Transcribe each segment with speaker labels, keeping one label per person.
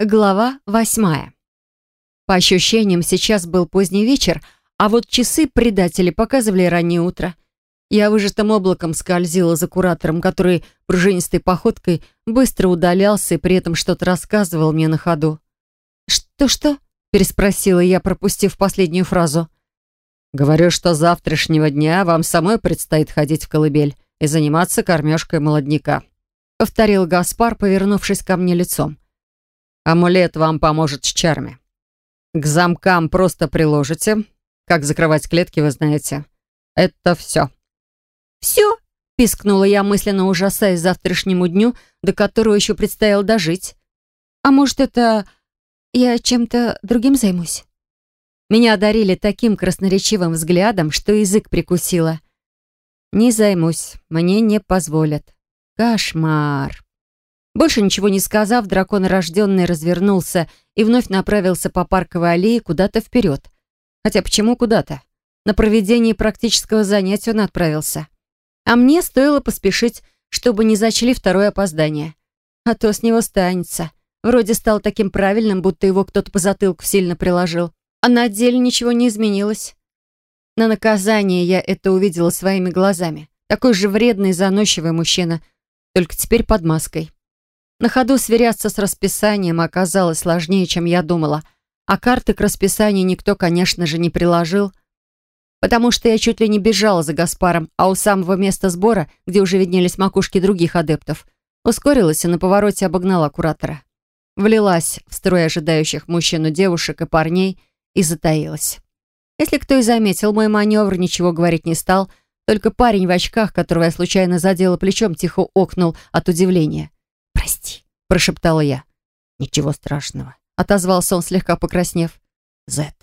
Speaker 1: Глава восьмая. По ощущениям, сейчас был поздний вечер, а вот часы предатели показывали раннее утро. Я выжатым облаком скользила за куратором, который пружинистой походкой быстро удалялся и при этом что-то рассказывал мне на ходу. «Что-что?» — переспросила я, пропустив последнюю фразу. «Говорю, что завтрашнего дня вам самой предстоит ходить в колыбель и заниматься кормежкой молодняка», — повторил Гаспар, повернувшись ко мне лицом. Амулет вам поможет с чарами. К замкам просто приложите. Как закрывать клетки, вы знаете. Это все. «Все?» — пискнула я, мысленно ужасаясь завтрашнему дню, до которого еще предстояло дожить. «А может, это я чем-то другим займусь?» Меня одарили таким красноречивым взглядом, что язык прикусила. «Не займусь, мне не позволят. Кошмар!» Больше ничего не сказав, дракон рожденный развернулся и вновь направился по парковой аллее куда-то вперед. Хотя почему куда-то? На проведение практического занятия он отправился. А мне стоило поспешить, чтобы не зачли второе опоздание. А то с него станется. Вроде стал таким правильным, будто его кто-то по затылку сильно приложил. А на деле ничего не изменилось. На наказание я это увидела своими глазами. Такой же вредный, заносчивый мужчина, только теперь под маской. На ходу сверяться с расписанием оказалось сложнее, чем я думала. А карты к расписанию никто, конечно же, не приложил, потому что я чуть ли не бежала за Гаспаром, а у самого места сбора, где уже виднелись макушки других адептов, ускорилась и на повороте обогнала куратора. Влилась в строй ожидающих мужчин девушек и парней и затаилась. Если кто и заметил мой маневр, ничего говорить не стал, только парень в очках, которого я случайно задела плечом, тихо окнул от удивления. «Прости», — прошептала я. «Ничего страшного», — отозвался он, слегка покраснев. «Зет».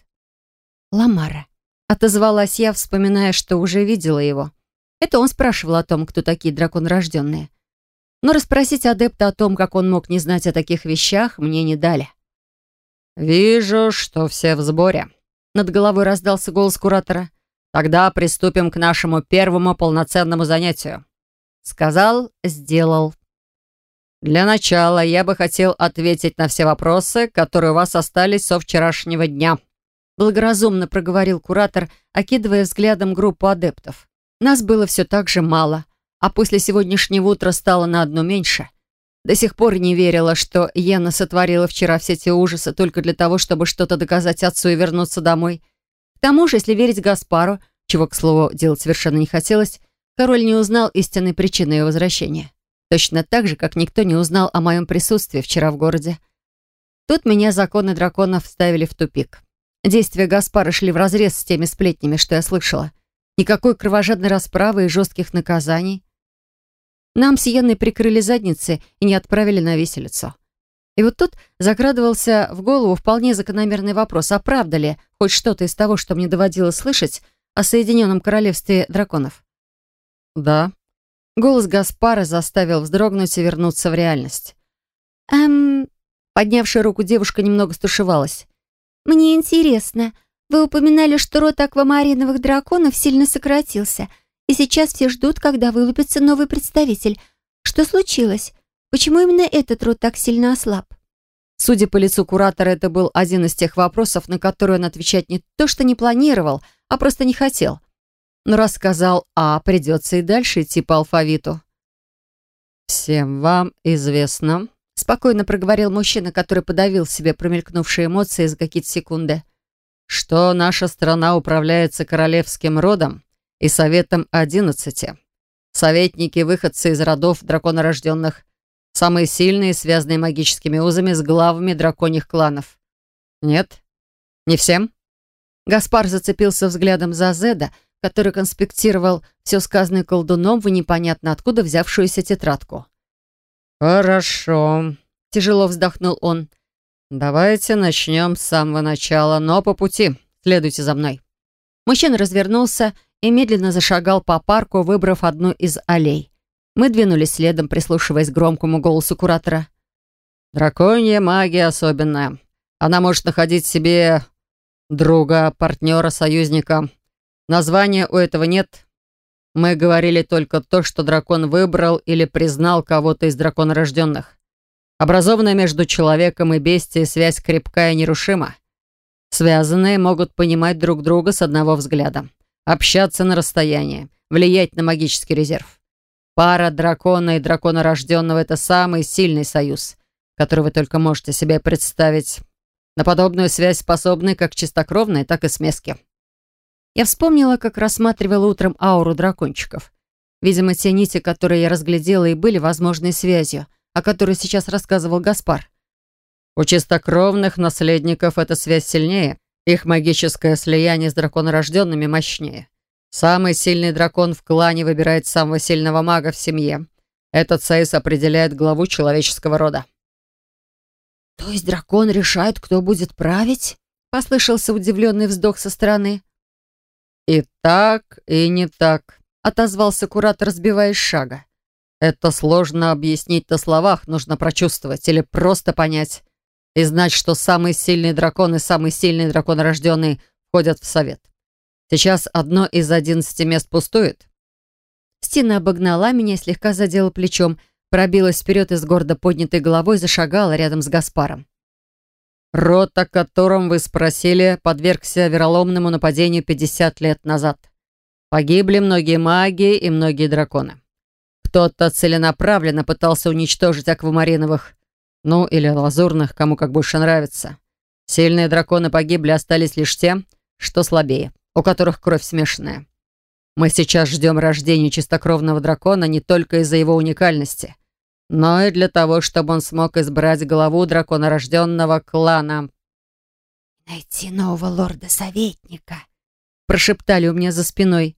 Speaker 1: «Ламара», — отозвалась я, вспоминая, что уже видела его. Это он спрашивал о том, кто такие драконорожденные. Но расспросить адепта о том, как он мог не знать о таких вещах, мне не дали. «Вижу, что все в сборе», — над головой раздался голос куратора. «Тогда приступим к нашему первому полноценному занятию». Сказал, сделал. Для начала я бы хотел ответить на все вопросы, которые у вас остались со вчерашнего дня. Благоразумно проговорил куратор, окидывая взглядом группу адептов. Нас было все так же мало, а после сегодняшнего утра стало на одно меньше. До сих пор не верила, что Йена сотворила вчера все те ужасы только для того, чтобы что-то доказать отцу и вернуться домой. К тому же, если верить Гаспару, чего, к слову, делать совершенно не хотелось, король не узнал истинной причины ее возвращения. Точно так же, как никто не узнал о моем присутствии вчера в городе. Тут меня законы драконов ставили в тупик. Действия Гаспара шли вразрез с теми сплетнями, что я слышала. Никакой кровожадной расправы и жестких наказаний. Нам с Йенной прикрыли задницы и не отправили на виселицу. И вот тут закрадывался в голову вполне закономерный вопрос, а правда ли хоть что-то из того, что мне доводилось слышать о Соединенном Королевстве драконов? «Да», Голос Гаспара заставил вздрогнуть и вернуться в реальность. «Эм...» Поднявшая руку девушка немного стушевалась. «Мне интересно. Вы упоминали, что род аквамариновых драконов сильно сократился, и сейчас все ждут, когда вылупится новый представитель. Что случилось? Почему именно этот род так сильно ослаб?» Судя по лицу куратора, это был один из тех вопросов, на которые он отвечать не то что не планировал, а просто не хотел. Но рассказал А, придется и дальше идти по алфавиту. «Всем вам известно», — спокойно проговорил мужчина, который подавил себе промелькнувшие эмоции за какие-то секунды, «что наша страна управляется королевским родом и советом одиннадцати. Советники, выходцы из родов драконорожденных, самые сильные, связанные магическими узами с главами драконьих кланов. Нет? Не всем?» Гаспар зацепился взглядом за Зеда, который конспектировал все сказанное колдуном в непонятно откуда взявшуюся тетрадку. «Хорошо», — тяжело вздохнул он. «Давайте начнем с самого начала, но по пути. Следуйте за мной». Мужчина развернулся и медленно зашагал по парку, выбрав одну из аллей. Мы двинулись следом, прислушиваясь к громкому голосу куратора. «Драконья магия особенная. Она может находить себе друга, партнера, союзника, Названия у этого нет. Мы говорили только то, что дракон выбрал или признал кого-то из драконорожденных. Образованная между человеком и бестией связь крепкая и нерушима. Связанные могут понимать друг друга с одного взгляда, общаться на расстоянии, влиять на магический резерв. Пара дракона и дракона рожденного — это самый сильный союз, который вы только можете себе представить. На подобную связь способны как чистокровные, так и смески. Я вспомнила, как рассматривала утром ауру дракончиков. Видимо, те нити, которые я разглядела, и были возможной связью, о которой сейчас рассказывал Гаспар. У чистокровных наследников эта связь сильнее, их магическое слияние с драконорожденными мощнее. Самый сильный дракон в клане выбирает самого сильного мага в семье. Этот союз определяет главу человеческого рода.
Speaker 2: «То есть дракон решает, кто будет править?» Послышался удивленный вздох со стороны.
Speaker 1: «И так, и не так», — отозвался куратор, сбиваясь шага. «Это сложно объяснить на словах, нужно прочувствовать или просто понять. И знать, что самый сильный дракон и самый сильный дракон рожденный входят в совет. Сейчас одно из одиннадцати мест пустует.
Speaker 2: Стина обогнала меня и слегка задела плечом, пробилась вперед и с гордо поднятой головой зашагала рядом с Гаспаром.
Speaker 1: Род, о котором вы спросили, подвергся вероломному нападению 50 лет назад. Погибли многие маги и многие драконы. Кто-то целенаправленно пытался уничтожить аквамариновых, ну или лазурных, кому как больше нравится. Сильные драконы погибли, остались лишь те, что слабее у которых кровь смешанная. Мы сейчас ждем рождения чистокровного дракона не только из-за его уникальности, но и для того, чтобы он смог избрать главу драконорожденного клана.
Speaker 2: «Найти нового лорда-советника», —
Speaker 1: прошептали у меня за спиной.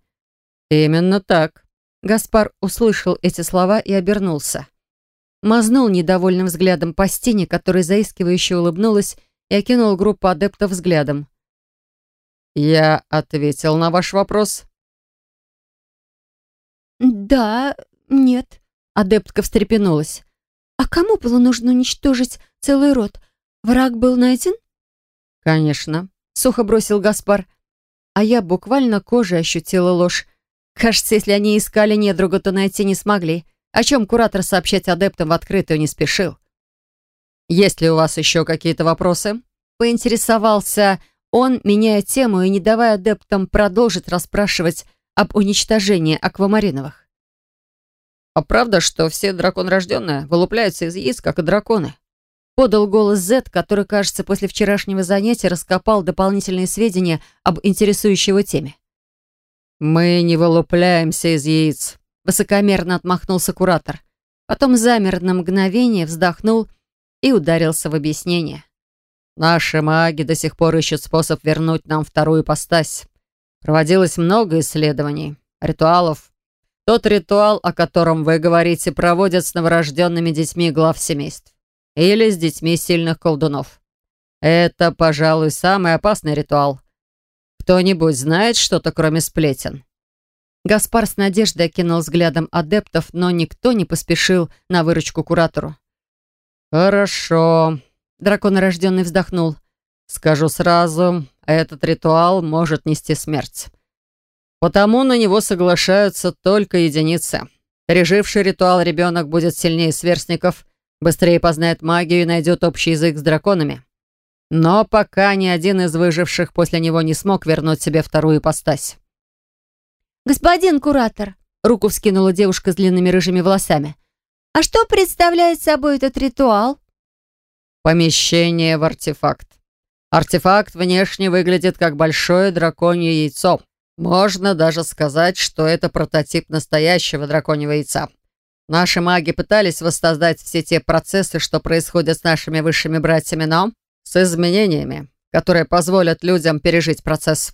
Speaker 1: «Именно так». Гаспар услышал эти слова и обернулся. Мазнул недовольным взглядом по стене, которая заискивающе улыбнулась и окинул группу адептов взглядом. «Я ответил на ваш вопрос?»
Speaker 2: «Да, нет», — адептка встрепенулась. «А кому было нужно уничтожить целый род? Враг был найден?»
Speaker 1: «Конечно», — сухо бросил Гаспар. А я буквально кожей ощутила ложь. Кажется, если они искали недруга, то найти не смогли. О чем куратор сообщать адептам в открытую не спешил. «Есть ли у вас еще какие-то вопросы?» Поинтересовался он, меняя тему и не давая адептам продолжить расспрашивать об уничтожении аквамариновых. «А правда, что все драконрожденные вылупляются из яиц, как и драконы?» Подал голос Зет, который, кажется, после вчерашнего занятия раскопал дополнительные сведения об интересующей его теме. «Мы не вылупляемся из яиц», — высокомерно отмахнулся куратор. Потом замер на мгновение, вздохнул и ударился в объяснение. Наши маги до сих пор ищут способ вернуть нам вторую постась. Проводилось много исследований, ритуалов. Тот ритуал, о котором вы говорите, проводят с новорожденными детьми глав семейств. Или с детьми сильных колдунов. Это, пожалуй, самый опасный ритуал. Кто-нибудь знает что-то, кроме сплетен?» Гаспар с надеждой окинул взглядом адептов, но никто не поспешил на выручку куратору. «Хорошо», Драконорожденный вздохнул. «Скажу сразу, этот ритуал может нести смерть. Потому на него соглашаются только единицы. Переживший ритуал ребенок будет сильнее сверстников, быстрее познает магию и найдет общий язык с драконами. Но пока ни один из выживших после него не смог вернуть себе вторую ипостась».
Speaker 2: «Господин куратор», — руку вскинула девушка с длинными рыжими волосами, «а что представляет собой этот ритуал?»
Speaker 1: Помещение в артефакт. Артефакт внешне выглядит как большое драконье яйцо. Можно даже сказать, что это прототип настоящего драконьего яйца. Наши маги пытались воссоздать все те процессы, что происходят с нашими высшими братьями, но с изменениями, которые позволят людям пережить процесс.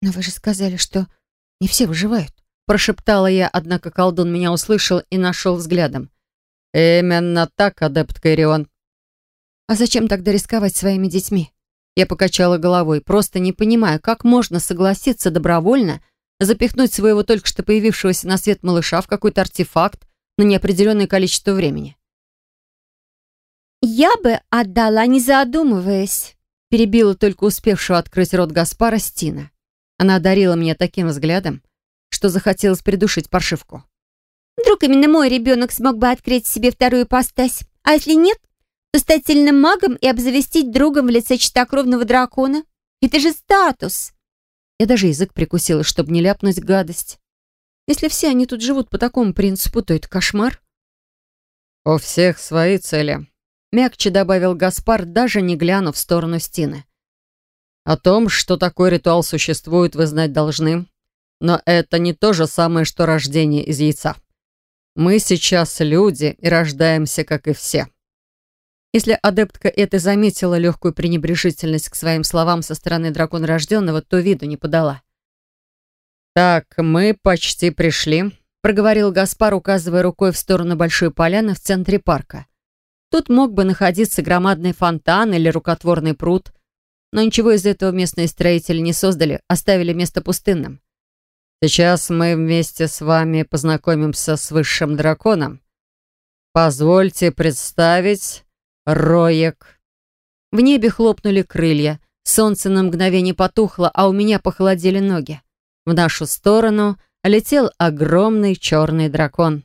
Speaker 2: «Но вы же сказали, что не все выживают»,
Speaker 1: прошептала я, однако колдун меня услышал и нашел взглядом. «Именно так, адепт Кайрион.
Speaker 2: А зачем тогда рисковать своими детьми?
Speaker 1: Я покачала головой, просто не понимая, как можно согласиться добровольно запихнуть своего только что появившегося на свет малыша в какой-то артефакт на неопределенное количество времени.
Speaker 2: «Я бы отдала, не задумываясь», перебила только успевшую открыть рот Гаспара Стина. Она одарила меня таким взглядом, что захотелось придушить паршивку. «Вдруг именно мой ребенок смог бы открыть себе вторую постась? А если нет, то стать сильным магом и обзавестись другом в лице чистокровного дракона. Это же статус.
Speaker 1: Я даже язык прикусила, чтобы не ляпнуть гадость. Если все они тут живут по такому принципу, то это кошмар.
Speaker 3: «У всех свои цели», —
Speaker 1: мягче добавил Гаспар, даже не глянув в сторону стены.
Speaker 3: «О том, что такой ритуал существует, вы знать должны. Но это не то же самое, что рождение из яйца. Мы сейчас люди и рождаемся, как и все».
Speaker 1: Если адептка это заметила легкую пренебрежительность к своим словам со стороны дракона рожденного, то виду не подала.
Speaker 3: «Так, мы почти пришли», —
Speaker 1: проговорил Гаспар, указывая рукой в сторону большой поляны в центре парка. Тут мог бы находиться громадный фонтан или рукотворный пруд, но ничего из этого местные строители не создали, оставили место пустынным.
Speaker 3: «Сейчас мы вместе с вами познакомимся с высшим драконом. Позвольте представить Роек».
Speaker 1: В небе хлопнули крылья, солнце на мгновение потухло, а у меня похолодели ноги. В нашу сторону летел огромный черный дракон.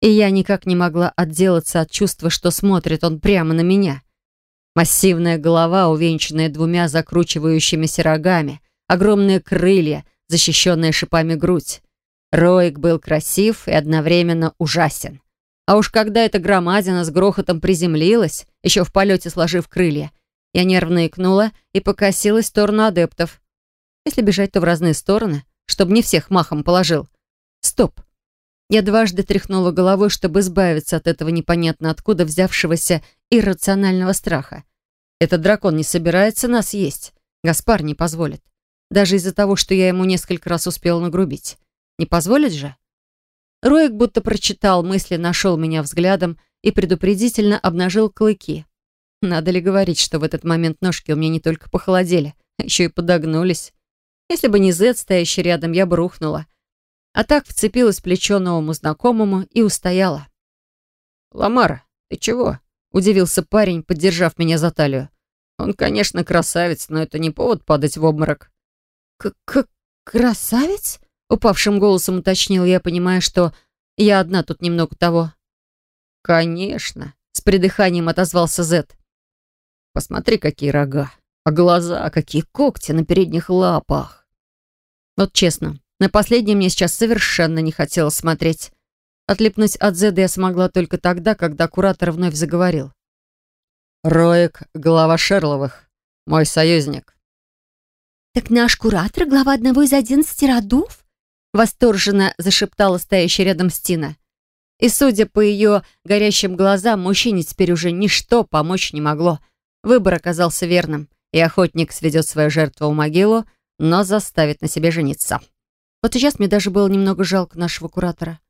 Speaker 1: И я никак не могла отделаться от чувства, что смотрит он прямо на меня. Массивная голова, увенчанная двумя закручивающимися рогами, огромные крылья, защищенная шипами грудь. Роик был красив и одновременно ужасен. А уж когда эта громадина с грохотом приземлилась, еще в полете сложив крылья, я нервно икнула и покосилась в сторону адептов. Если бежать, то в разные стороны, чтобы не всех махом положил. Стоп. Я дважды тряхнула головой, чтобы избавиться от этого непонятно откуда взявшегося иррационального страха. Этот дракон не собирается нас есть. Гаспар не позволит. Даже из-за того, что я ему несколько раз успела нагрубить. Не позволит же? Роек будто прочитал мысли, нашел меня взглядом и предупредительно обнажил клыки. Надо ли говорить, что в этот момент ножки у меня не только похолодели, а еще и подогнулись. Если бы не Зет, стоящий рядом, я бы рухнула. А так вцепилась в плечо новому знакомому и устояла.
Speaker 3: «Ламара, ты чего?» — удивился парень, поддержав меня за талию. «Он, конечно, красавец, но это не повод падать в обморок».
Speaker 1: «К-к... красавец?» — упавшим голосом уточнил я, понимая, что я одна тут немного того.
Speaker 3: «Конечно», —
Speaker 1: с придыханием отозвался Зет.
Speaker 3: «Посмотри, какие рога, а глаза, какие когти на передних лапах».
Speaker 1: Вот честно, на последнее мне сейчас совершенно не хотелось смотреть. Отлипнуть от Зеда я смогла только тогда, когда куратор вновь заговорил.
Speaker 3: «Роек, глава Шерловых, мой союзник».
Speaker 2: «Так наш куратор — глава одного из одиннадцати родов?»
Speaker 1: Восторженно зашептала стоящая рядом Стина. И, судя по ее горящим глазам, мужчине теперь уже ничто помочь не могло. Выбор оказался верным, и охотник сведет свою жертву в могилу, но заставит на себе жениться. Вот сейчас мне даже было немного жалко нашего куратора.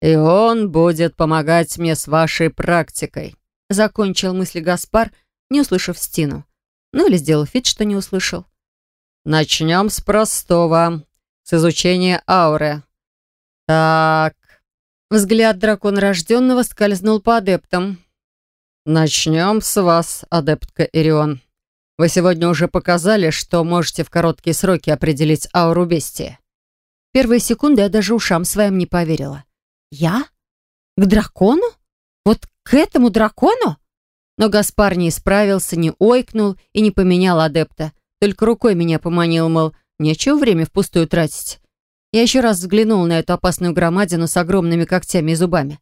Speaker 3: «И он будет помогать мне с вашей практикой»,
Speaker 1: закончил мысли Гаспар, не услышав Стину. Ну или сделал вид, что не услышал.
Speaker 3: «Начнем с простого, с изучения ауры. Так...»
Speaker 1: Взгляд дракона рожденного скользнул по адептам.
Speaker 3: «Начнем с вас, адептка Ирион. Вы сегодня уже показали, что можете в короткие сроки определить ауру бестии.
Speaker 1: Первые секунды я даже ушам своим не поверила. Я? К дракону? Вот к этому дракону? Но Гаспар не исправился, не ойкнул и не поменял адепта. Только рукой меня поманил, мол, нечего время впустую тратить. Я еще раз взглянул на эту опасную громадину с огромными когтями и зубами.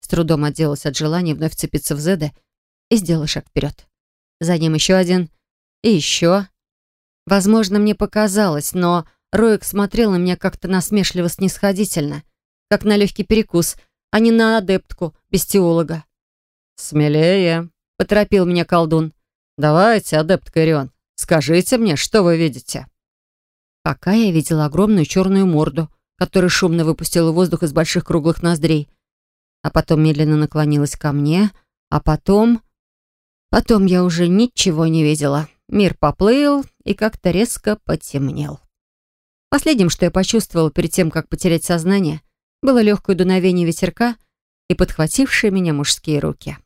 Speaker 1: С трудом отделалась от желания вновь вцепиться в Зеда и сделала шаг вперед. За ним еще один — и еще. Возможно, мне показалось, но Роек смотрел на меня как-то насмешливо-снисходительно, как на легкий перекус, а не на адептку, бестиолога.
Speaker 3: «Смелее», —
Speaker 1: поторопил меня колдун.
Speaker 3: «Давайте, адепт Корион, скажите мне, что вы видите?»
Speaker 1: Пока я видела огромную черную морду, которая шумно выпустила воздух из больших круглых ноздрей, а потом медленно наклонилась ко мне, а потом... Потом я уже ничего не видела. Мир поплыл и как-то резко потемнел. Последним, что я почувствовала перед тем, как потерять сознание, было легкое дуновение ветерка и подхватившие меня мужские руки.